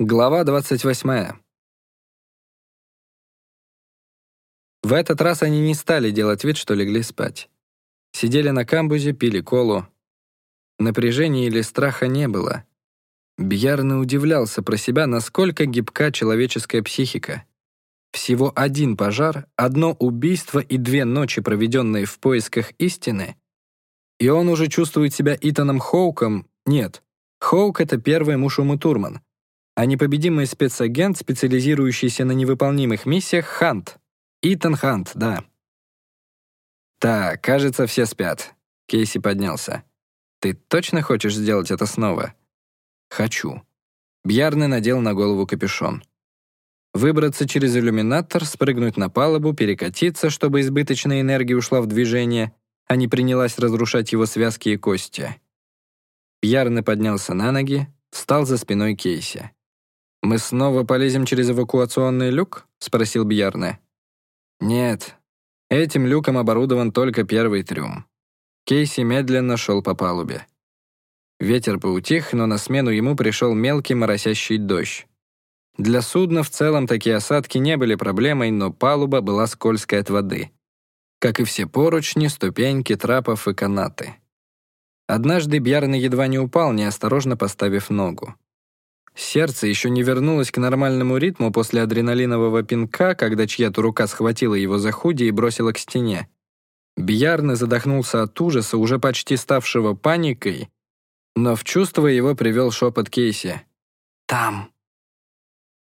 Глава 28. В этот раз они не стали делать вид, что легли спать. Сидели на камбузе, пили колу. Напряжения или страха не было. Бьярный удивлялся про себя, насколько гибка человеческая психика. Всего один пожар, одно убийство и две ночи, проведенные в поисках истины, и он уже чувствует себя Итаном Хоуком. Нет, Хоук — это первый муж Умы Турман, а непобедимый спецагент, специализирующийся на невыполнимых миссиях, Хант. Итан Хант, да. «Так, кажется, все спят». Кейси поднялся. «Ты точно хочешь сделать это снова?» «Хочу». Бьярны надел на голову капюшон. Выбраться через иллюминатор, спрыгнуть на палубу, перекатиться, чтобы избыточная энергия ушла в движение, а не принялась разрушать его связки и кости. Бьярны поднялся на ноги, встал за спиной Кейси. «Мы снова полезем через эвакуационный люк?» — спросил Бьярне. «Нет. Этим люком оборудован только первый трюм». Кейси медленно шел по палубе. Ветер поутих, но на смену ему пришел мелкий моросящий дождь. Для судна в целом такие осадки не были проблемой, но палуба была скользкой от воды. Как и все поручни, ступеньки, трапов и канаты. Однажды Бьярны едва не упал, неосторожно поставив ногу. Сердце еще не вернулось к нормальному ритму после адреналинового пинка, когда чья-то рука схватила его за худи и бросила к стене. Бьярны задохнулся от ужаса, уже почти ставшего паникой, но в чувство его привел шепот Кейси. «Там».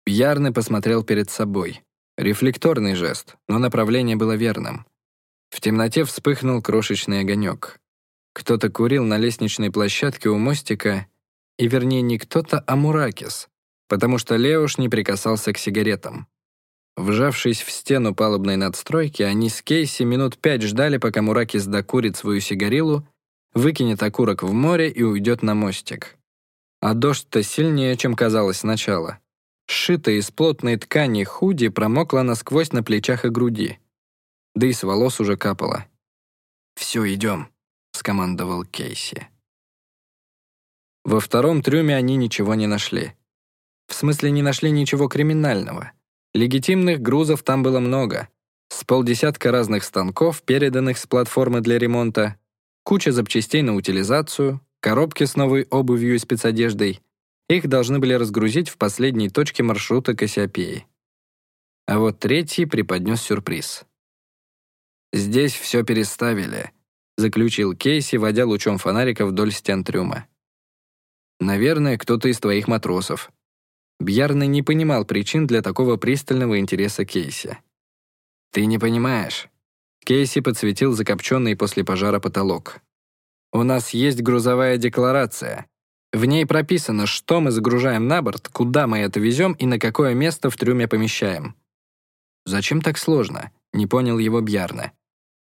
Бьярны посмотрел перед собой. Рефлекторный жест, но направление было верным. В темноте вспыхнул крошечный огонек. Кто-то курил на лестничной площадке у мостика, и вернее не кто-то, а Муракис, потому что Леуш не прикасался к сигаретам. Вжавшись в стену палубной надстройки, они с Кейси минут пять ждали, пока Муракис докурит свою сигарилу, выкинет окурок в море и уйдет на мостик. А дождь-то сильнее, чем казалось сначала. Сшитая из плотной ткани худи промокла насквозь на плечах и груди. Да и с волос уже капало. «Все, идем», — скомандовал Кейси. Во втором трюме они ничего не нашли. В смысле, не нашли ничего криминального. Легитимных грузов там было много. С полдесятка разных станков, переданных с платформы для ремонта, куча запчастей на утилизацию, коробки с новой обувью и спецодеждой. Их должны были разгрузить в последней точке маршрута Кассиопеи. А вот третий преподнес сюрприз. «Здесь все переставили», — заключил Кейси, водя лучом фонарика вдоль стен трюма. Наверное, кто-то из твоих матросов». Бьярный не понимал причин для такого пристального интереса Кейси. «Ты не понимаешь». Кейси подсветил закопченный после пожара потолок. «У нас есть грузовая декларация. В ней прописано, что мы загружаем на борт, куда мы это везем и на какое место в трюме помещаем». «Зачем так сложно?» — не понял его Бьярна.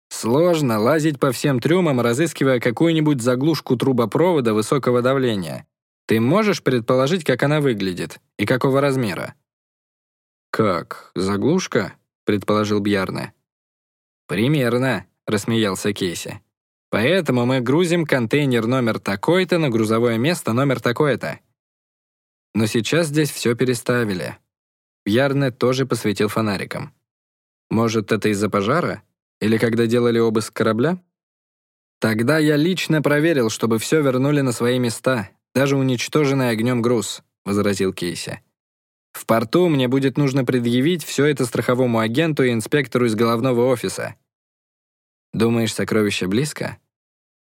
«Сложно лазить по всем трюмам, разыскивая какую-нибудь заглушку трубопровода высокого давления. Ты можешь предположить, как она выглядит и какого размера?» «Как, заглушка?» — предположил Бьярне. «Примерно», — рассмеялся Кейси. «Поэтому мы грузим контейнер номер такой-то на грузовое место номер такое-то». Но сейчас здесь все переставили. Бьярне тоже посветил фонариком. «Может, это из-за пожара? Или когда делали обыск корабля?» «Тогда я лично проверил, чтобы все вернули на свои места, даже уничтоженный огнем груз», — возразил Кейси. «В порту мне будет нужно предъявить все это страховому агенту и инспектору из головного офиса». «Думаешь, сокровище близко?»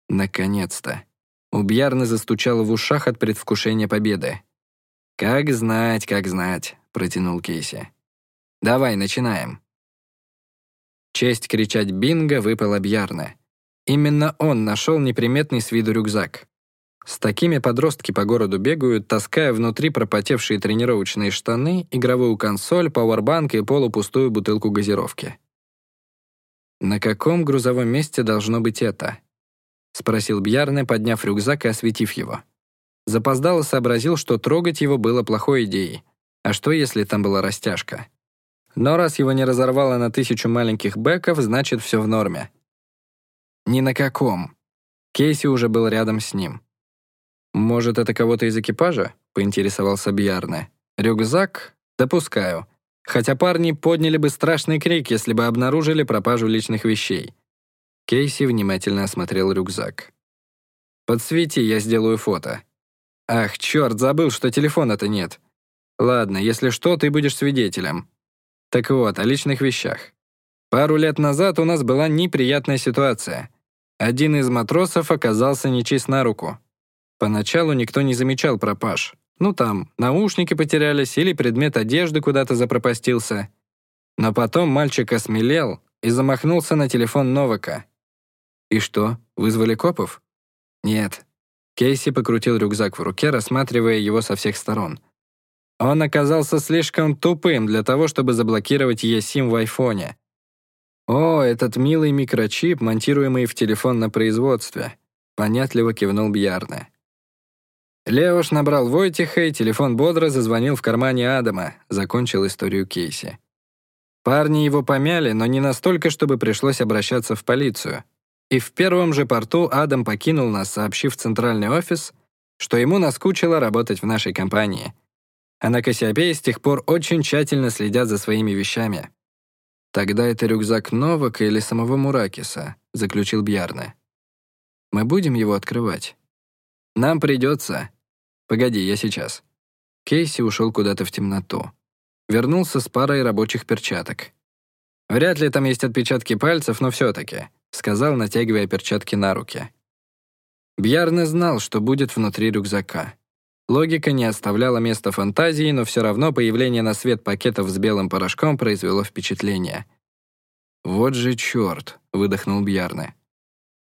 «Наконец-то». У Бьярны в ушах от предвкушения победы. «Как знать, как знать», — протянул Кейси. «Давай, начинаем». Честь кричать «Бинго!» выпала Бьярна. Именно он нашел неприметный с виду рюкзак. С такими подростки по городу бегают, таская внутри пропотевшие тренировочные штаны, игровую консоль, пауэрбанк и полупустую бутылку газировки. «На каком грузовом месте должно быть это?» — спросил Бьярне, подняв рюкзак и осветив его. Запоздало сообразил, что трогать его было плохой идеей. А что, если там была растяжка? Но раз его не разорвало на тысячу маленьких бэков, значит, все в норме. Ни на каком. Кейси уже был рядом с ним. «Может, это кого-то из экипажа?» — поинтересовался Бьярне. Рюкзак? Допускаю. Хотя парни подняли бы страшный крик, если бы обнаружили пропажу личных вещей. Кейси внимательно осмотрел рюкзак. «Подсвети, я сделаю фото». «Ах, черт, забыл, что телефона-то нет. Ладно, если что, ты будешь свидетелем». Так вот, о личных вещах. Пару лет назад у нас была неприятная ситуация. Один из матросов оказался нечист на руку. Поначалу никто не замечал пропаж. Ну там, наушники потерялись или предмет одежды куда-то запропастился. Но потом мальчик осмелел и замахнулся на телефон Новака. И что, вызвали копов? Нет. Кейси покрутил рюкзак в руке, рассматривая его со всех сторон. Он оказался слишком тупым для того, чтобы заблокировать eSIM в айфоне. «О, этот милый микрочип, монтируемый в телефон на производстве», понятливо кивнул Бьярне. Леош набрал Войтиха, и телефон бодро зазвонил в кармане Адама, закончил историю Кейси. Парни его помяли, но не настолько, чтобы пришлось обращаться в полицию. И в первом же порту Адам покинул нас, сообщив в центральный офис, что ему наскучило работать в нашей компании. А на Кассиопее с тех пор очень тщательно следят за своими вещами. «Тогда это рюкзак Новака или самого Муракиса», — заключил Бьярне. «Мы будем его открывать?» «Нам придется», «Погоди, я сейчас». Кейси ушел куда-то в темноту. Вернулся с парой рабочих перчаток. «Вряд ли там есть отпечатки пальцев, но все-таки», — сказал, натягивая перчатки на руки. Бьярне знал, что будет внутри рюкзака. Логика не оставляла места фантазии, но все равно появление на свет пакетов с белым порошком произвело впечатление. «Вот же черт!» — выдохнул Бьярне.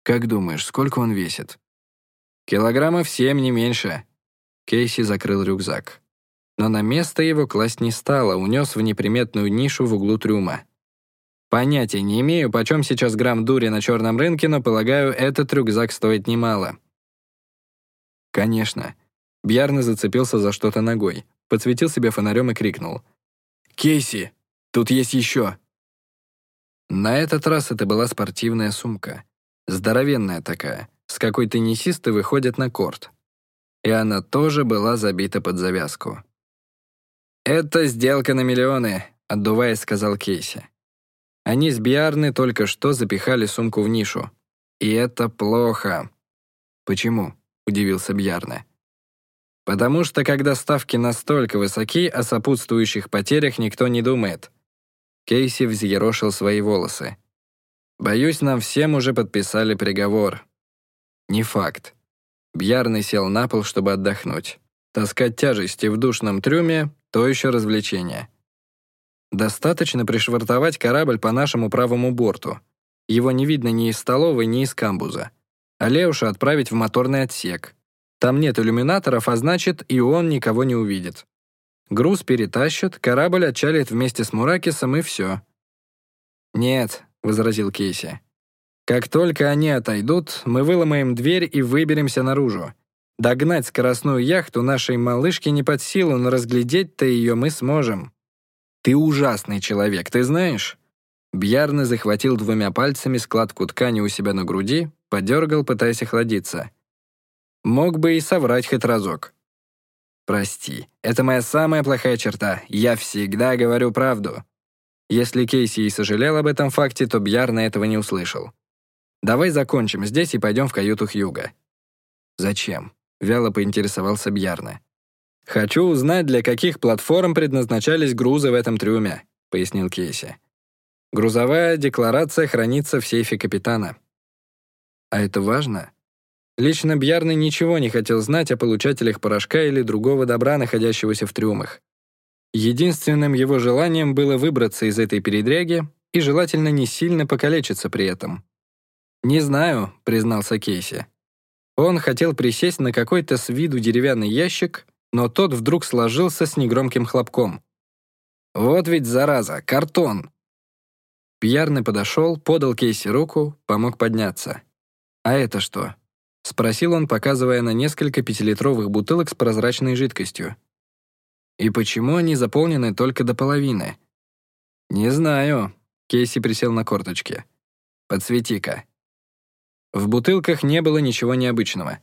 «Как думаешь, сколько он весит?» «Килограммов семь, не меньше», Кейси закрыл рюкзак. Но на место его класть не стало, унес в неприметную нишу в углу трюма. Понятия не имею, почем сейчас грамм дури на черном рынке, но, полагаю, этот рюкзак стоит немало. Конечно. Бьярна зацепился за что-то ногой, подсветил себе фонарем и крикнул. «Кейси, тут есть еще!» На этот раз это была спортивная сумка. Здоровенная такая, с какой теннисисты выходят на корт и она тоже была забита под завязку. «Это сделка на миллионы», — отдуваясь, сказал Кейси. Они с Биарны только что запихали сумку в нишу. И это плохо. «Почему?» — удивился Бьярне. «Потому что когда ставки настолько высоки, о сопутствующих потерях никто не думает». Кейси взъерошил свои волосы. «Боюсь, нам всем уже подписали приговор». «Не факт. Бьярный сел на пол, чтобы отдохнуть. Таскать тяжести в душном трюме — то еще развлечение. Достаточно пришвартовать корабль по нашему правому борту. Его не видно ни из столовой, ни из камбуза. А Леуша отправить в моторный отсек. Там нет иллюминаторов, а значит, и он никого не увидит. Груз перетащат, корабль отчалит вместе с Муракисом, и все. «Нет», — возразил Кейси. Как только они отойдут, мы выломаем дверь и выберемся наружу. Догнать скоростную яхту нашей малышки не под силу, но разглядеть-то ее мы сможем. Ты ужасный человек, ты знаешь?» Бьярны захватил двумя пальцами складку ткани у себя на груди, подергал, пытаясь охладиться. Мог бы и соврать хоть разок. «Прости, это моя самая плохая черта. Я всегда говорю правду». Если Кейси и сожалел об этом факте, то Бьярна этого не услышал. Давай закончим здесь и пойдем в каюту Хьюга». «Зачем?» — вяло поинтересовался Бьярна. «Хочу узнать, для каких платформ предназначались грузы в этом трюме», — пояснил Кейси. «Грузовая декларация хранится в сейфе капитана». «А это важно?» Лично Бьярный ничего не хотел знать о получателях порошка или другого добра, находящегося в трюмах. Единственным его желанием было выбраться из этой передряги и желательно не сильно покалечиться при этом. «Не знаю», — признался Кейси. Он хотел присесть на какой-то с виду деревянный ящик, но тот вдруг сложился с негромким хлопком. «Вот ведь, зараза, картон!» Пьярный подошел, подал Кейси руку, помог подняться. «А это что?» — спросил он, показывая на несколько пятилитровых бутылок с прозрачной жидкостью. «И почему они заполнены только до половины?» «Не знаю», — Кейси присел на корточки. «Подсвети-ка». В бутылках не было ничего необычного.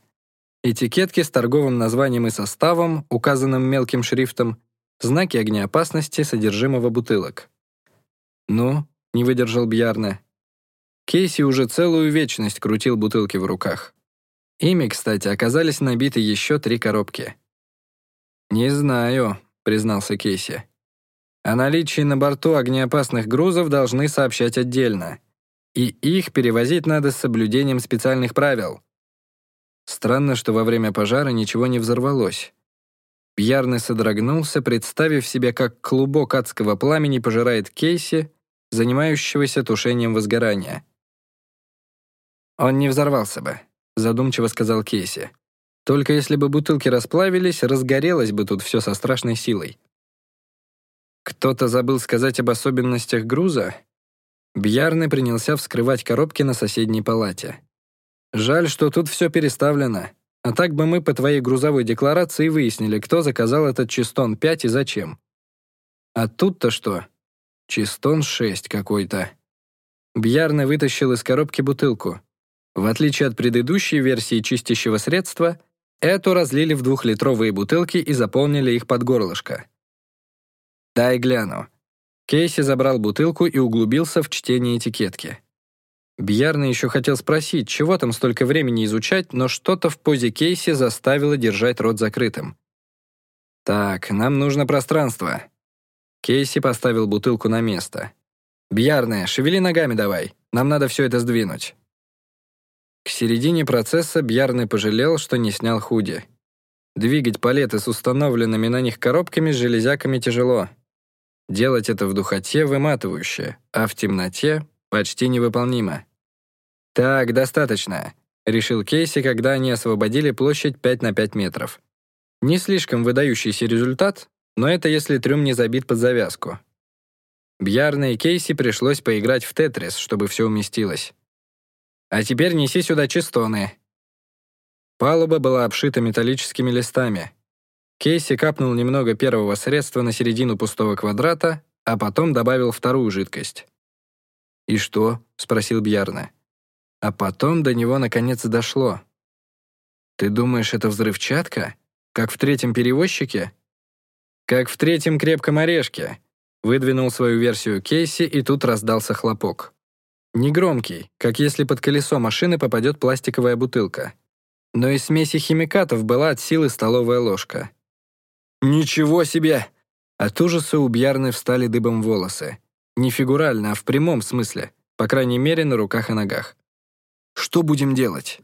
Этикетки с торговым названием и составом, указанным мелким шрифтом, знаки огнеопасности содержимого бутылок. «Ну?» — не выдержал Бьярне. Кейси уже целую вечность крутил бутылки в руках. Ими, кстати, оказались набиты еще три коробки. «Не знаю», — признался Кейси. «О наличии на борту огнеопасных грузов должны сообщать отдельно. И их перевозить надо с соблюдением специальных правил». Странно, что во время пожара ничего не взорвалось. Бьярный содрогнулся, представив себе, как клубок адского пламени пожирает Кейси, занимающегося тушением возгорания. «Он не взорвался бы», — задумчиво сказал Кейси. «Только если бы бутылки расплавились, разгорелось бы тут все со страшной силой». Кто-то забыл сказать об особенностях груза? Бьярный принялся вскрывать коробки на соседней палате. «Жаль, что тут все переставлено. А так бы мы по твоей грузовой декларации выяснили, кто заказал этот Чистон 5 и зачем. А тут-то что? Чистон 6 какой-то». Бьярный вытащил из коробки бутылку. В отличие от предыдущей версии чистящего средства, эту разлили в двухлитровые бутылки и заполнили их под горлышко. «Дай гляну». Кейси забрал бутылку и углубился в чтение этикетки. Бьярный еще хотел спросить, чего там столько времени изучать, но что-то в позе Кейси заставило держать рот закрытым. «Так, нам нужно пространство». Кейси поставил бутылку на место. «Бьярная, шевели ногами давай, нам надо все это сдвинуть». К середине процесса Бьярный пожалел, что не снял худи. Двигать палеты с установленными на них коробками с железяками тяжело. Делать это в духоте выматывающе, а в темноте почти невыполнимо. «Так, достаточно», — решил Кейси, когда они освободили площадь 5 на 5 метров. Не слишком выдающийся результат, но это если трюм не забит под завязку. Бьярна и Кейси пришлось поиграть в тетрис, чтобы все уместилось. А теперь неси сюда чистоны». Палуба была обшита металлическими листами. Кейси капнул немного первого средства на середину пустого квадрата, а потом добавил вторую жидкость. «И что?» — спросил Бьярна. А потом до него наконец дошло. «Ты думаешь, это взрывчатка? Как в третьем перевозчике?» «Как в третьем крепком орешке», — выдвинул свою версию Кейси, и тут раздался хлопок. Негромкий, как если под колесо машины попадет пластиковая бутылка. Но из смеси химикатов была от силы столовая ложка. «Ничего себе!» От ужаса у Бьярны встали дыбом волосы. Не фигурально, а в прямом смысле, по крайней мере, на руках и ногах. «Что будем делать?»